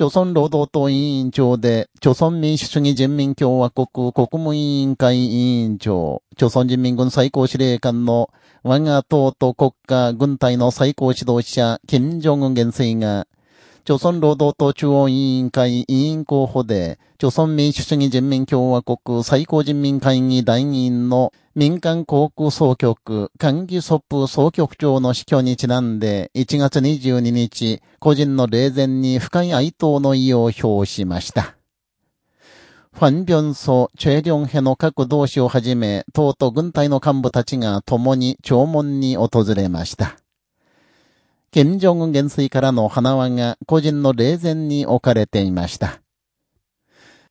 朝鮮労働党委員長で、朝鮮民主主義人民共和国国務委員会委員長、朝鮮人民軍最高司令官の我が党と国家軍隊の最高指導者、金正恩元帥が、朝鮮労働党中央委員会委員候補で、朝鮮民主主義人民共和国最高人民会議代議員の民間航空総局、関義ソップ総局長の死去にちなんで、1月22日、個人の霊前に深い哀悼の意を表しました。ファン・ビョンソ、チェリョンヘの各同志をはじめ、党と軍隊の幹部たちが共に弔問に訪れました。金正恩元帥からの花輪が個人の霊前に置かれていました。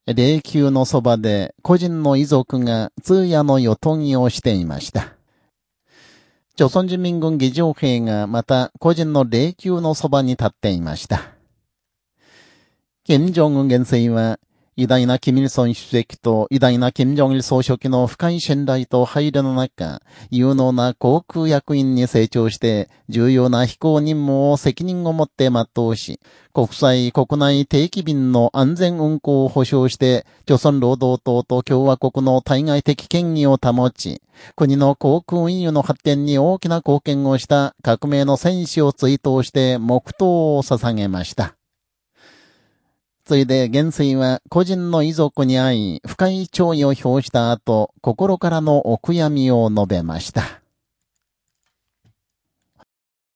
霊柩のそばで個人の遺族が通夜の予とぎをしていました。朝鮮人民軍議場兵がまた個人の霊柩のそばに立っていました。金正恩元帥は偉大なキミルソン主席と偉大な金正日総書記の深い信頼と配慮の中、有能な航空役員に成長して、重要な飛行任務を責任を持って全うし、国際国内定期便の安全運行を保障して、朝鮮労働党と共和国の対外的権威を保ち、国の航空運輸の発展に大きな貢献をした革命の戦士を追悼して黙祷を捧げました。ついで元帥は個人の遺族に会い、深い弔意を表した後、心からのお悔やみを述べました。